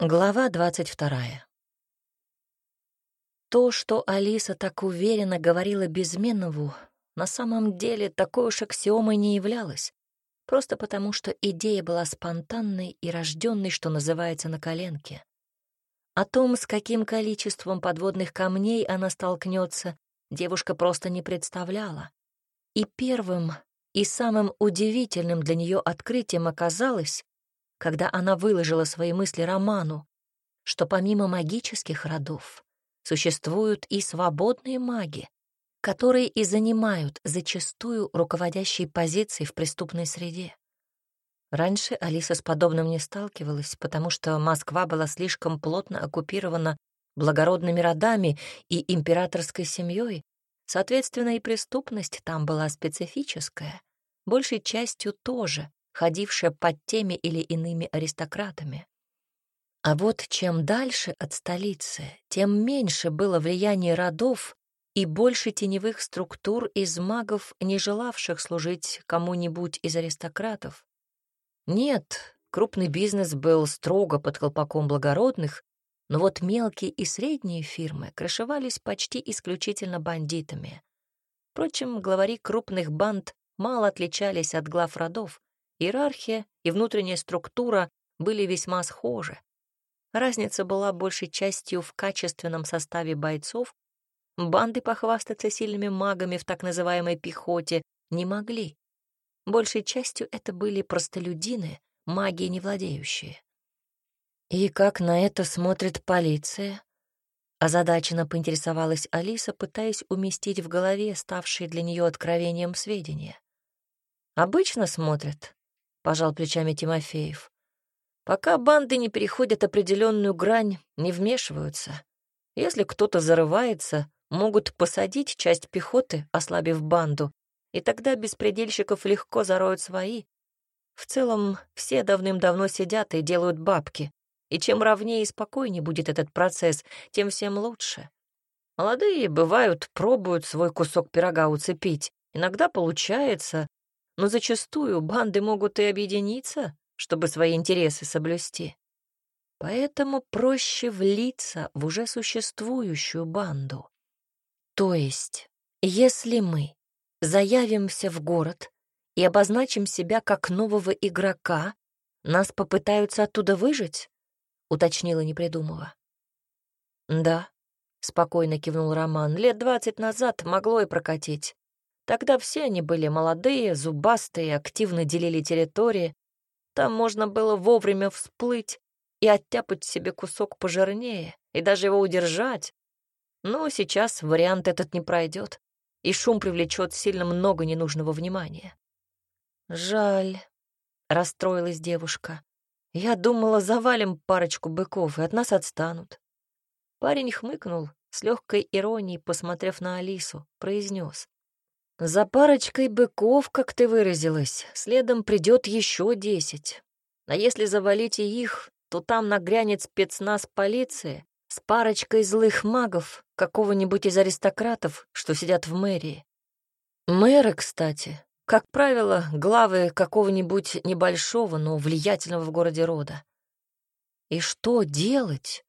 Глава двадцать вторая. То, что Алиса так уверенно говорила Безменову, на самом деле такой уж аксиомой не являлось, просто потому что идея была спонтанной и рожденной, что называется, на коленке. О том, с каким количеством подводных камней она столкнется, девушка просто не представляла. И первым, и самым удивительным для нее открытием оказалось, когда она выложила свои мысли Роману, что помимо магических родов существуют и свободные маги, которые и занимают зачастую руководящие позиции в преступной среде. Раньше Алиса с подобным не сталкивалась, потому что Москва была слишком плотно оккупирована благородными родами и императорской семьей, соответственно, и преступность там была специфическая, большей частью тоже ходившая под теми или иными аристократами. А вот чем дальше от столицы, тем меньше было влияние родов и больше теневых структур из магов, не желавших служить кому-нибудь из аристократов. Нет, крупный бизнес был строго под колпаком благородных, но вот мелкие и средние фирмы крышевались почти исключительно бандитами. Впрочем, главари крупных банд мало отличались от глав родов, Иерархия и внутренняя структура были весьма схожи. Разница была большей частью в качественном составе бойцов. Банды похвастаться сильными магами в так называемой пехоте не могли. Большей частью это были простолюдины, маги не владеющие. «И как на это смотрит полиция?» Озадаченно поинтересовалась Алиса, пытаясь уместить в голове ставшие для нее откровением сведения. «Обычно смотрят пожал плечами Тимофеев. Пока банды не переходят определенную грань, не вмешиваются. Если кто-то зарывается, могут посадить часть пехоты, ослабив банду, и тогда беспредельщиков легко зароют свои. В целом, все давным-давно сидят и делают бабки, и чем ровнее и спокойнее будет этот процесс, тем всем лучше. Молодые, бывают, пробуют свой кусок пирога уцепить. Иногда получается, но зачастую банды могут и объединиться, чтобы свои интересы соблюсти. Поэтому проще влиться в уже существующую банду. То есть, если мы заявимся в город и обозначим себя как нового игрока, нас попытаются оттуда выжить? Уточнила, не придумала. Да, спокойно кивнул Роман. Лет двадцать назад могло и прокатить. Тогда все они были молодые, зубастые, активно делили территории. Там можно было вовремя всплыть и оттяпать себе кусок пожирнее, и даже его удержать. Но сейчас вариант этот не пройдет, и шум привлечет сильно много ненужного внимания. «Жаль», — расстроилась девушка. «Я думала, завалим парочку быков, и от нас отстанут». Парень хмыкнул, с легкой иронией, посмотрев на Алису, произнес. За парочкой быков, как ты выразилась, следом придет еще десять. А если завалить и их, то там нагрянет спецназ полиции с парочкой злых магов, какого-нибудь из аристократов, что сидят в мэрии. Мэры, кстати, как правило, главы какого-нибудь небольшого, но влиятельного в городе рода. И что делать?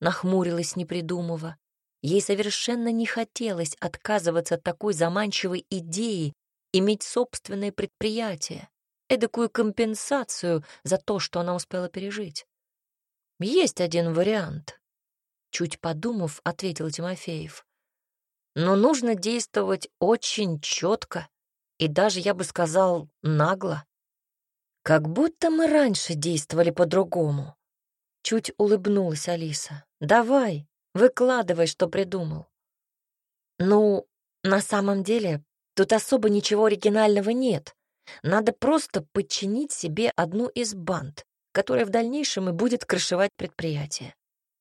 Нахмурилась, не придумывая. Ей совершенно не хотелось отказываться от такой заманчивой идеи иметь собственное предприятие, эдакую компенсацию за то, что она успела пережить. «Есть один вариант», — чуть подумав, ответил Тимофеев. «Но нужно действовать очень четко и даже, я бы сказал, нагло. Как будто мы раньше действовали по-другому». Чуть улыбнулась Алиса. «Давай, Выкладывай, что придумал. Ну, на самом деле, тут особо ничего оригинального нет. Надо просто подчинить себе одну из банд, которая в дальнейшем и будет крышевать предприятие.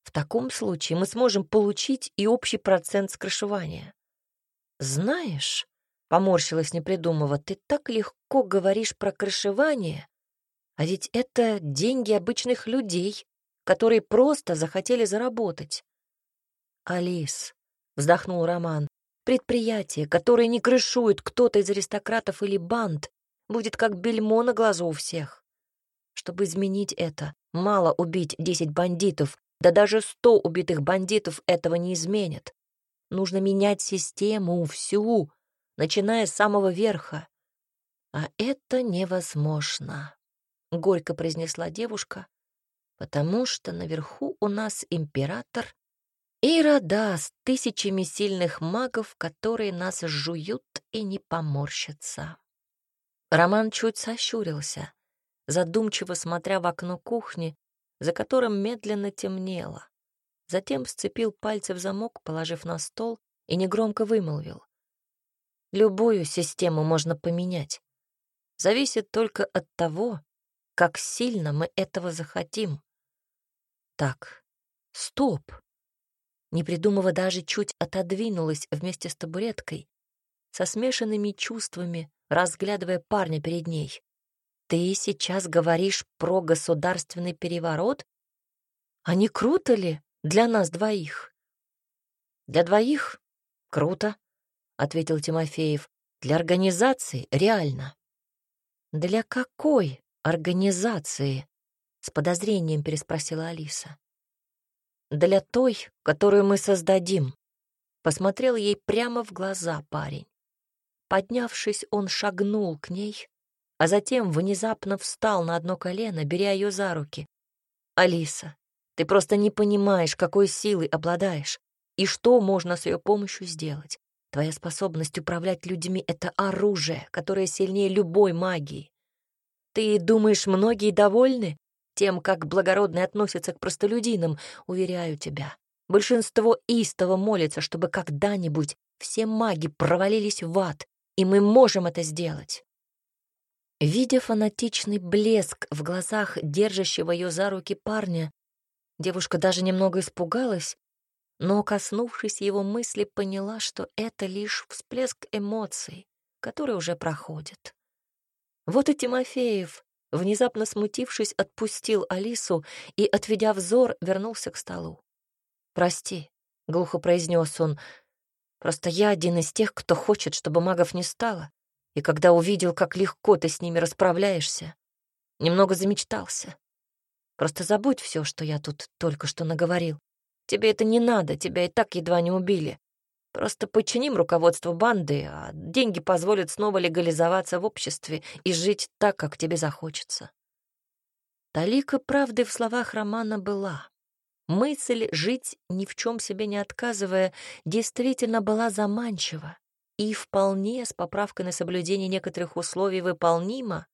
В таком случае мы сможем получить и общий процент скрышевания. Знаешь, поморщилась непридумывая, ты так легко говоришь про крышевание, а ведь это деньги обычных людей, которые просто захотели заработать. «Алис», — вздохнул Роман, — «предприятие, которое не крышует кто-то из аристократов или банд, будет как бельмо на глазу у всех. чтобы изменить это. Мало убить десять бандитов, да даже сто убитых бандитов этого не изменит. Нужно менять систему всю, начиная с самого верха. А это невозможно, — горько произнесла девушка, потому что наверху у нас император и рода с тысячами сильных магов, которые нас жуют и не поморщатся. Роман чуть сощурился, задумчиво смотря в окно кухни, за которым медленно темнело. Затем сцепил пальцы в замок, положив на стол, и негромко вымолвил. Любую систему можно поменять. Зависит только от того, как сильно мы этого захотим. Так, стоп. Не придумывая даже чуть отодвинулась вместе с табуреткой, со смешанными чувствами, разглядывая парня перед ней. «Ты сейчас говоришь про государственный переворот? А не круто ли для нас двоих?» «Для двоих круто», — ответил Тимофеев. «Для организации реально». «Для какой организации?» — с подозрением переспросила Алиса. «Для той, которую мы создадим», — посмотрел ей прямо в глаза парень. Поднявшись, он шагнул к ней, а затем внезапно встал на одно колено, беря ее за руки. «Алиса, ты просто не понимаешь, какой силой обладаешь и что можно с ее помощью сделать. Твоя способность управлять людьми — это оружие, которое сильнее любой магии. Ты думаешь, многие довольны тем, как благородные относятся к простолюдинам? Уверяю тебя, большинство истово молится, чтобы когда-нибудь все маги провалились в ад, и мы можем это сделать. Видя фанатичный блеск в глазах держащего ее за руки парня, девушка даже немного испугалась но, коснувшись его мысли, поняла, что это лишь всплеск эмоций, который уже проходит. Вот и Тимофеев, внезапно смутившись, отпустил Алису и, отведя взор, вернулся к столу. «Прости», — глухо произнес он, — «просто я один из тех, кто хочет, чтобы магов не стало, и когда увидел, как легко ты с ними расправляешься, немного замечтался. Просто забудь все, что я тут только что наговорил. Тебе это не надо, тебя и так едва не убили. Просто подчиним руководство банды, а деньги позволят снова легализоваться в обществе и жить так, как тебе захочется. Талика правды в словах Романа была. Мысль жить, ни в чем себе не отказывая, действительно была заманчива и вполне с поправкой на соблюдение некоторых условий выполнима.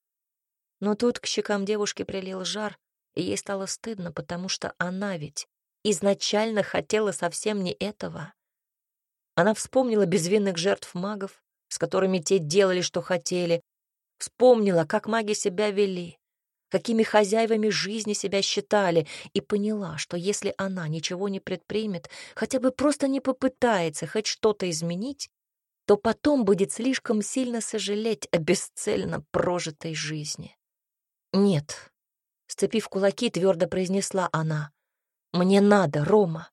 Но тут к щекам девушки прилил жар, и ей стало стыдно, потому что она ведь изначально хотела совсем не этого. Она вспомнила безвинных жертв магов, с которыми те делали, что хотели, вспомнила, как маги себя вели, какими хозяевами жизни себя считали, и поняла, что если она ничего не предпримет, хотя бы просто не попытается хоть что-то изменить, то потом будет слишком сильно сожалеть о бесцельно прожитой жизни. «Нет», — сцепив кулаки, твердо произнесла она, мне надо, Рома.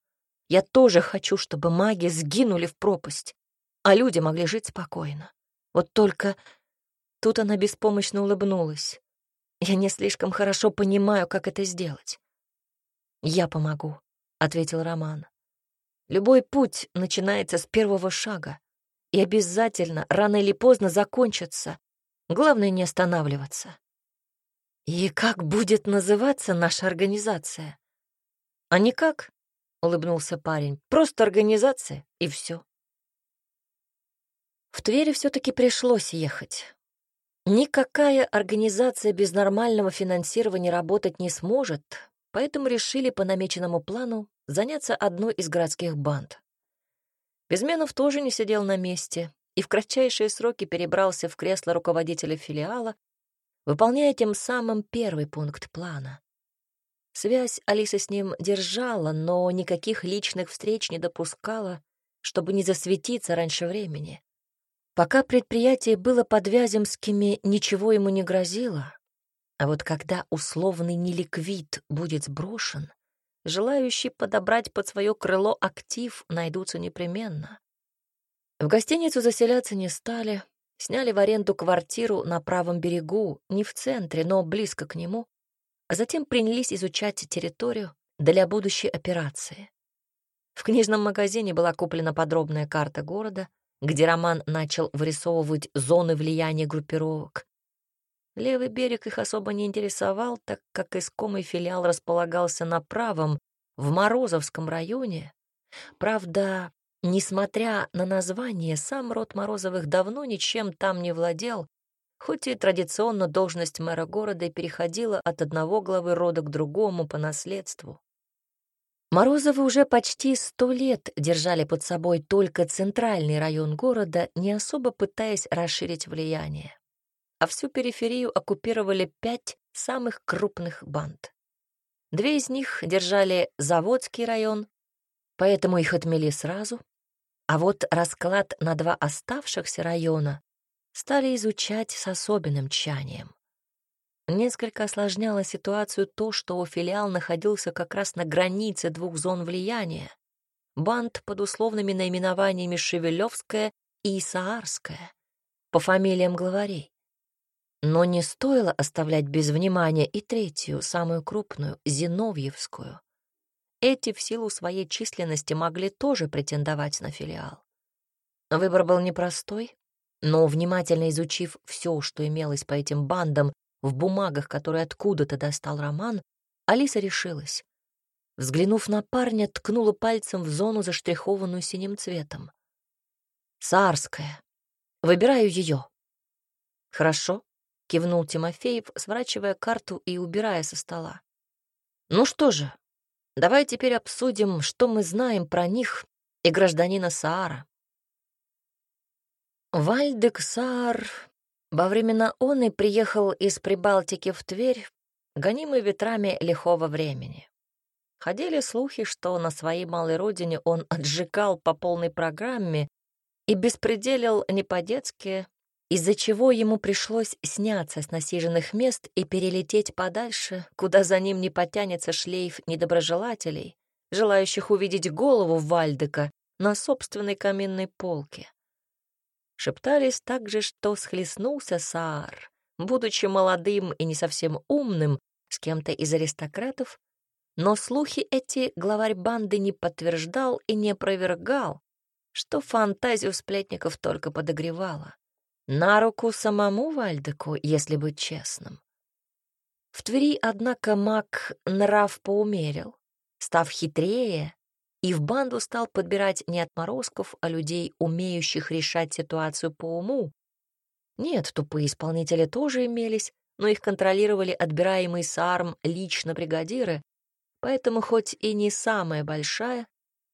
Я тоже хочу, чтобы маги сгинули в пропасть, а люди могли жить спокойно. Вот только тут она беспомощно улыбнулась. Я не слишком хорошо понимаю, как это сделать. Я помогу, ответил Роман. Любой путь начинается с первого шага и обязательно рано или поздно закончится. Главное не останавливаться. И как будет называться наша организация? «А никак», — улыбнулся парень, — «просто организация, и все». В Твери все-таки пришлось ехать. Никакая организация без нормального финансирования работать не сможет, поэтому решили по намеченному плану заняться одной из городских банд. Безменов тоже не сидел на месте и в кратчайшие сроки перебрался в кресло руководителя филиала, выполняя тем самым первый пункт плана. Связь Алиса с ним держала, но никаких личных встреч не допускала, чтобы не засветиться раньше времени. Пока предприятие было под Вяземскими, ничего ему не грозило, а вот когда условный неликвид будет сброшен, желающие подобрать под свое крыло актив найдутся непременно. В гостиницу заселяться не стали, сняли в аренду квартиру на правом берегу, не в центре, но близко к нему, а затем принялись изучать территорию для будущей операции. В книжном магазине была куплена подробная карта города, где Роман начал вырисовывать зоны влияния группировок. Левый берег их особо не интересовал, так как искомый филиал располагался на правом, в Морозовском районе. Правда, несмотря на название, сам род Морозовых давно ничем там не владел, хоть и традиционно должность мэра города переходила от одного главы рода к другому по наследству. Морозовы уже почти сто лет держали под собой только центральный район города, не особо пытаясь расширить влияние. А всю периферию оккупировали пять самых крупных банд. Две из них держали Заводский район, поэтому их отмели сразу. А вот расклад на два оставшихся района стали изучать с особенным тщанием. Несколько осложняло ситуацию то, что филиал находился как раз на границе двух зон влияния. Банд под условными наименованиями Шевелевская и Исаарская, по фамилиям главарей. Но не стоило оставлять без внимания и третью, самую крупную, Зиновьевскую. Эти в силу своей численности могли тоже претендовать на филиал. Выбор был непростой, но, внимательно изучив все, что имелось по этим бандам в бумагах, которые откуда-то достал Роман, Алиса решилась. Взглянув на парня, ткнула пальцем в зону, заштрихованную синим цветом. «Саарская. Выбираю ее». «Хорошо», — кивнул Тимофеев, сворачивая карту и убирая со стола. «Ну что же, давай теперь обсудим, что мы знаем про них и гражданина Саара». Вальдек Саар во времена он и приехал из Прибалтики в Тверь, гонимый ветрами лихого времени. Ходили слухи, что на своей малой родине он отжигал по полной программе и беспределил не по-детски, из-за чего ему пришлось сняться с насиженных мест и перелететь подальше, куда за ним не потянется шлейф недоброжелателей, желающих увидеть голову Вальдека на собственной каменной полке. Шептались также, что схлестнулся Саар, будучи молодым и не совсем умным, с кем-то из аристократов, но слухи эти главарь банды не подтверждал и не опровергал, что фантазию сплетников только подогревало. На руку самому Вальдеку, если быть честным. В Твери, однако, маг нрав поумерил, став хитрее, и в банду стал подбирать не отморозков, а людей, умеющих решать ситуацию по уму. Нет, тупые исполнители тоже имелись, но их контролировали отбираемые с арм лично бригадиры, поэтому хоть и не самая большая,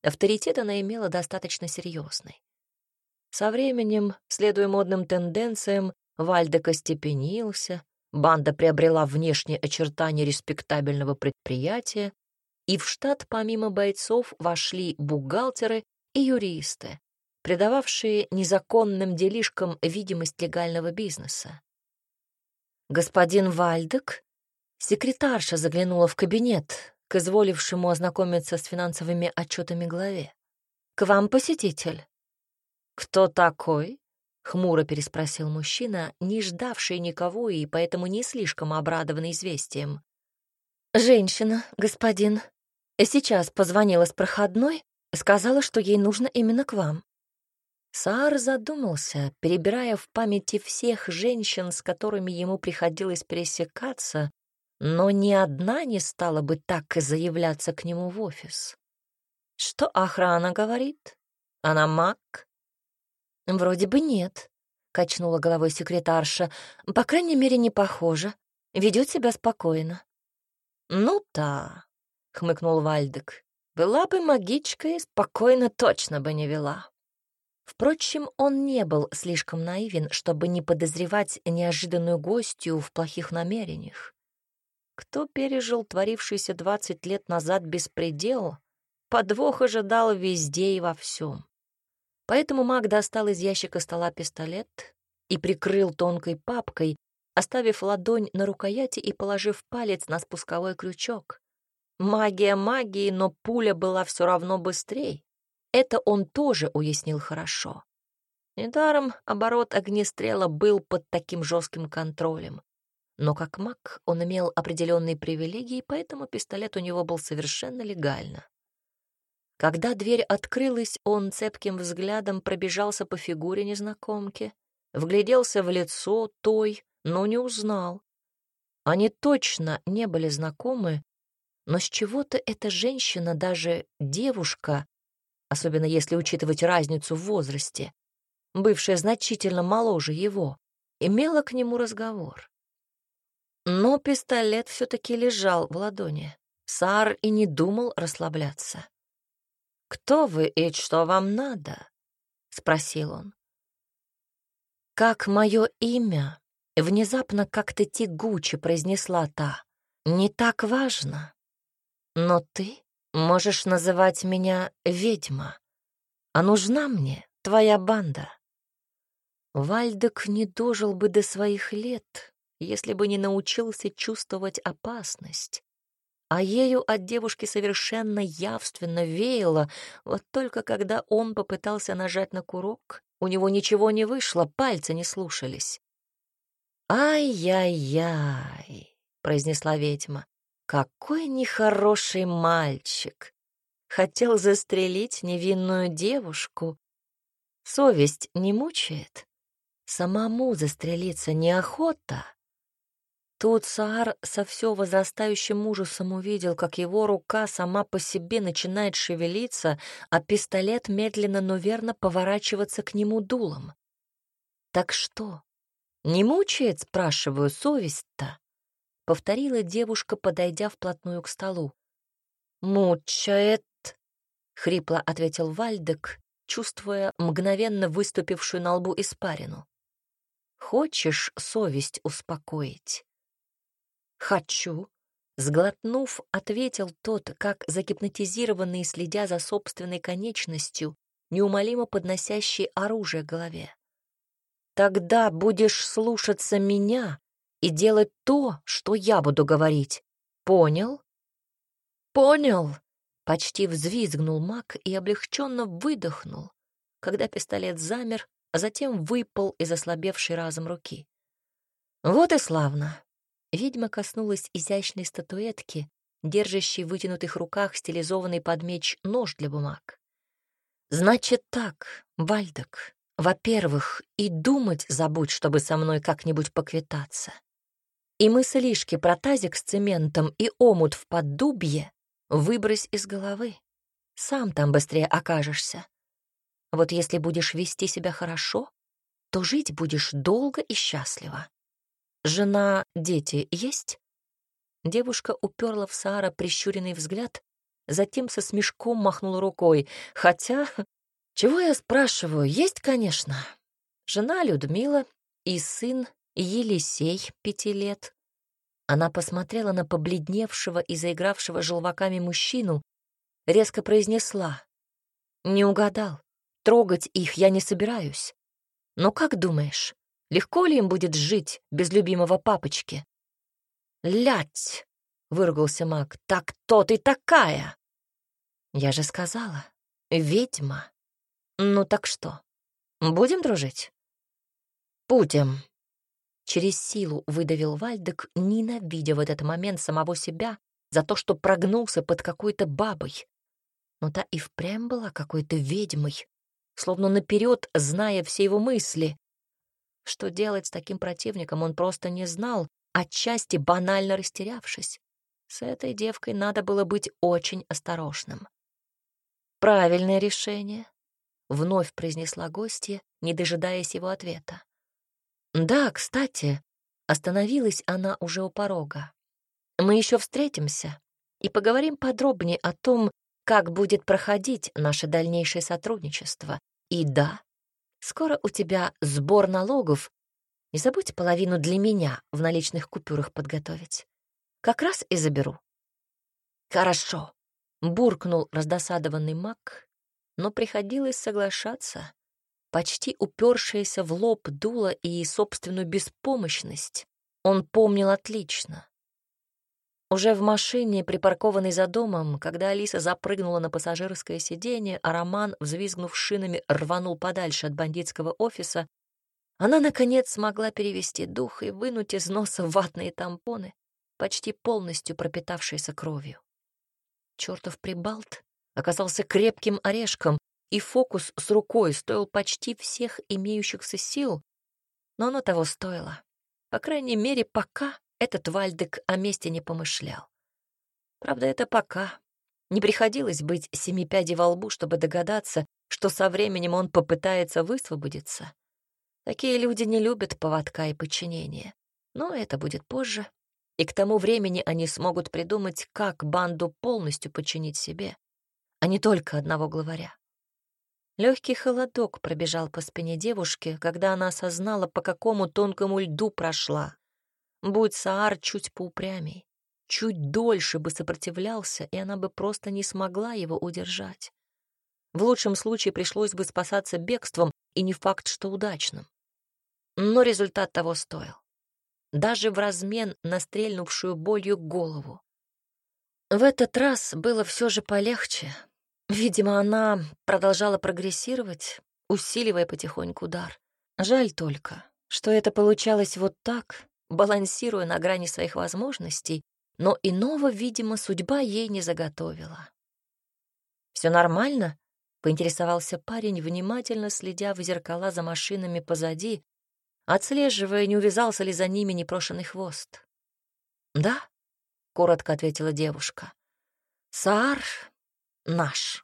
авторитет она имела достаточно серьезный. Со временем, следуя модным тенденциям, Вальдек остепенился, банда приобрела внешние очертания респектабельного предприятия, и в штат помимо бойцов вошли бухгалтеры и юристы, придававшие незаконным делишкам видимость легального бизнеса. Господин Вальдек, секретарша заглянула в кабинет к изволившему ознакомиться с финансовыми отчетами главе. «К вам посетитель». «Кто такой?» — хмуро переспросил мужчина, не ждавший никого и поэтому не слишком обрадованный известием. «Женщина, господин. Сейчас позвонила с проходной, сказала, что ей нужно именно к вам». Саар задумался, перебирая в памяти всех женщин, с которыми ему приходилось пересекаться, но ни одна не стала бы так заявляться к нему в офис. Что охрана говорит? Она маг? Вроде бы нет, качнула головой секретарша. По крайней мере, не похоже. Ведет себя спокойно. Ну да, хмыкнул Вальдек. Была бы магичкой, спокойно точно бы не вела. Впрочем, он не был слишком наивен, чтобы не подозревать неожиданную гостью в плохих намерениях. Кто пережил творившийся двадцать лет назад беспредел, подвох ожидал везде и во всем. Поэтому маг достал из ящика стола пистолет и прикрыл тонкой папкой, оставив ладонь на рукояти и положив палец на спусковой крючок. Магия магии, но пуля была все равно быстрее. Это он тоже уяснил хорошо. Недаром оборот огнестрела был под таким жестким контролем. но как маг он имел определенные привилегии, поэтому пистолет у него был совершенно легально. Когда дверь открылась, он цепким взглядом пробежался по фигуре незнакомки, вгляделся в лицо той, но не узнал. Они точно не были знакомы, но с чего-то эта женщина, даже девушка, особенно если учитывать разницу в возрасте, бывшая значительно моложе его, имела к нему разговор. Но пистолет все-таки лежал в ладони. Сар и не думал расслабляться. «Кто вы и что вам надо?» — спросил он. «Как мое имя?» — внезапно как-то тягуче произнесла та. «Не так важно. Но ты можешь называть меня ведьма. А нужна мне твоя банда». Вальдек не дожил бы до своих лет, если бы не научился чувствовать опасность. А ею от девушки совершенно явственно веяло, вот только когда он попытался нажать на курок, у него ничего не вышло, пальцы не слушались. «Ай-яй-яй», — произнесла ведьма, — «какой нехороший мальчик! Хотел застрелить невинную девушку. Совесть не мучает?» Самому застрелиться неохота. Тут Саар со все возрастающим ужасом увидел, как его рука сама по себе начинает шевелиться, а пистолет медленно, но верно поворачиваться к нему дулом. «Так что? Не мучает, спрашиваю, совесть-то?» — повторила девушка, подойдя вплотную к столу. «Мучает», — хрипло ответил Вальдек, чувствуя мгновенно выступившую на лбу испарину. Хочешь совесть успокоить? Хочу. Сглотнув, ответил тот, как загипнотизированный, следя за собственной конечностью, неумолимо подносящий оружие голове. Тогда будешь слушаться меня и делать то, что я буду говорить. Понял? Понял. Почти взвизгнул маг и облегченно выдохнул, когда пистолет замер, а затем выпал из ослабевшей разом руки. Вот и славно. Ведьма коснулась изящной статуэтки, держащей в вытянутых руках стилизованный под меч нож для бумаг. «Значит так, Вальдок, во-первых, и думать забудь, чтобы со мной как-нибудь поквитаться. И мыслишки про тазик с цементом и омут в поддубье выбрось из головы. Сам там быстрее окажешься. Вот если будешь вести себя хорошо, то жить будешь долго и счастливо. Жена, дети есть? Девушка уперла в Саара прищуренный взгляд, затем со смешком махнула рукой. Хотя, чего я спрашиваю, есть, конечно. Жена Людмила и сын Елисей, пяти лет. Она посмотрела на побледневшего и заигравшего желваками мужчину, резко произнесла. Не угадал. Трогать их я не собираюсь. Но как думаешь, легко ли им будет жить без любимого папочки? «Лять!» — выругался маг. «Так кто ты такая?» «Я же сказала, ведьма. Ну так что, будем дружить?» «Будем», Через силу выдавил Вальдек, ненавидя в этот момент самого себя за то, что прогнулся под какой-то бабой. Но та и впрямь была какой-то ведьмой, словно наперед зная все его мысли. Что делать с таким противником он просто не знал, отчасти банально растерявшись. С этой девкой надо было быть очень осторожным. «Правильное решение», — вновь произнесла гостья, не дожидаясь его ответа. «Да, кстати», — остановилась она уже у порога. «Мы еще встретимся и поговорим подробнее о том, как будет проходить наше дальнейшее сотрудничество. И да, скоро у тебя сбор налогов. Не забудь половину для меня в наличных купюрах подготовить. Как раз и заберу. Хорошо, буркнул раздосадованный маг, но приходилось соглашаться. Почти упершаяся в лоб дуло и собственную беспомощность он помнил отлично. Уже в машине, припаркованной за домом, когда Алиса запрыгнула на пассажирское сиденье, а Роман, взвизгнув шинами, рванул подальше от бандитского офиса, Она, наконец, смогла перевести дух и вынуть из носа ватные тампоны, почти полностью пропитавшиеся кровью. Чёртов прибалт оказался крепким орешком, и фокус с рукой стоил почти всех имеющихся сил, но оно того стоило. По крайней мере, пока этот Вальдек о месте не помышлял. Правда, это пока. Не приходилось быть семи пядей во лбу, чтобы догадаться, что со временем он попытается высвободиться. Такие люди не любят поводка и подчинения. Но это будет позже, и к тому времени они смогут придумать, как банду полностью подчинить себе, а не только одного главаря. Легкий холодок пробежал по спине девушки, когда она осознала, по какому тонкому льду прошла. Будь Саар чуть поупрямей, чуть дольше бы сопротивлялся, и она бы просто не смогла его удержать. В лучшем случае пришлось бы спасаться бегством, и не факт, что удачным. Но результат того стоил. Даже в размен на стрельнувшую болью голову. В этот раз было все же полегче. Видимо, она продолжала прогрессировать, усиливая потихоньку удар. Жаль только, что это получалось вот так, балансируя на грани своих возможностей, но иного, видимо, судьба ей не заготовила. Все нормально?» — поинтересовался парень, внимательно следя в зеркала за машинами позади, отслеживая, не увязался ли за ними непрошенный хвост. «Да», — коротко ответила девушка. «Саар наш».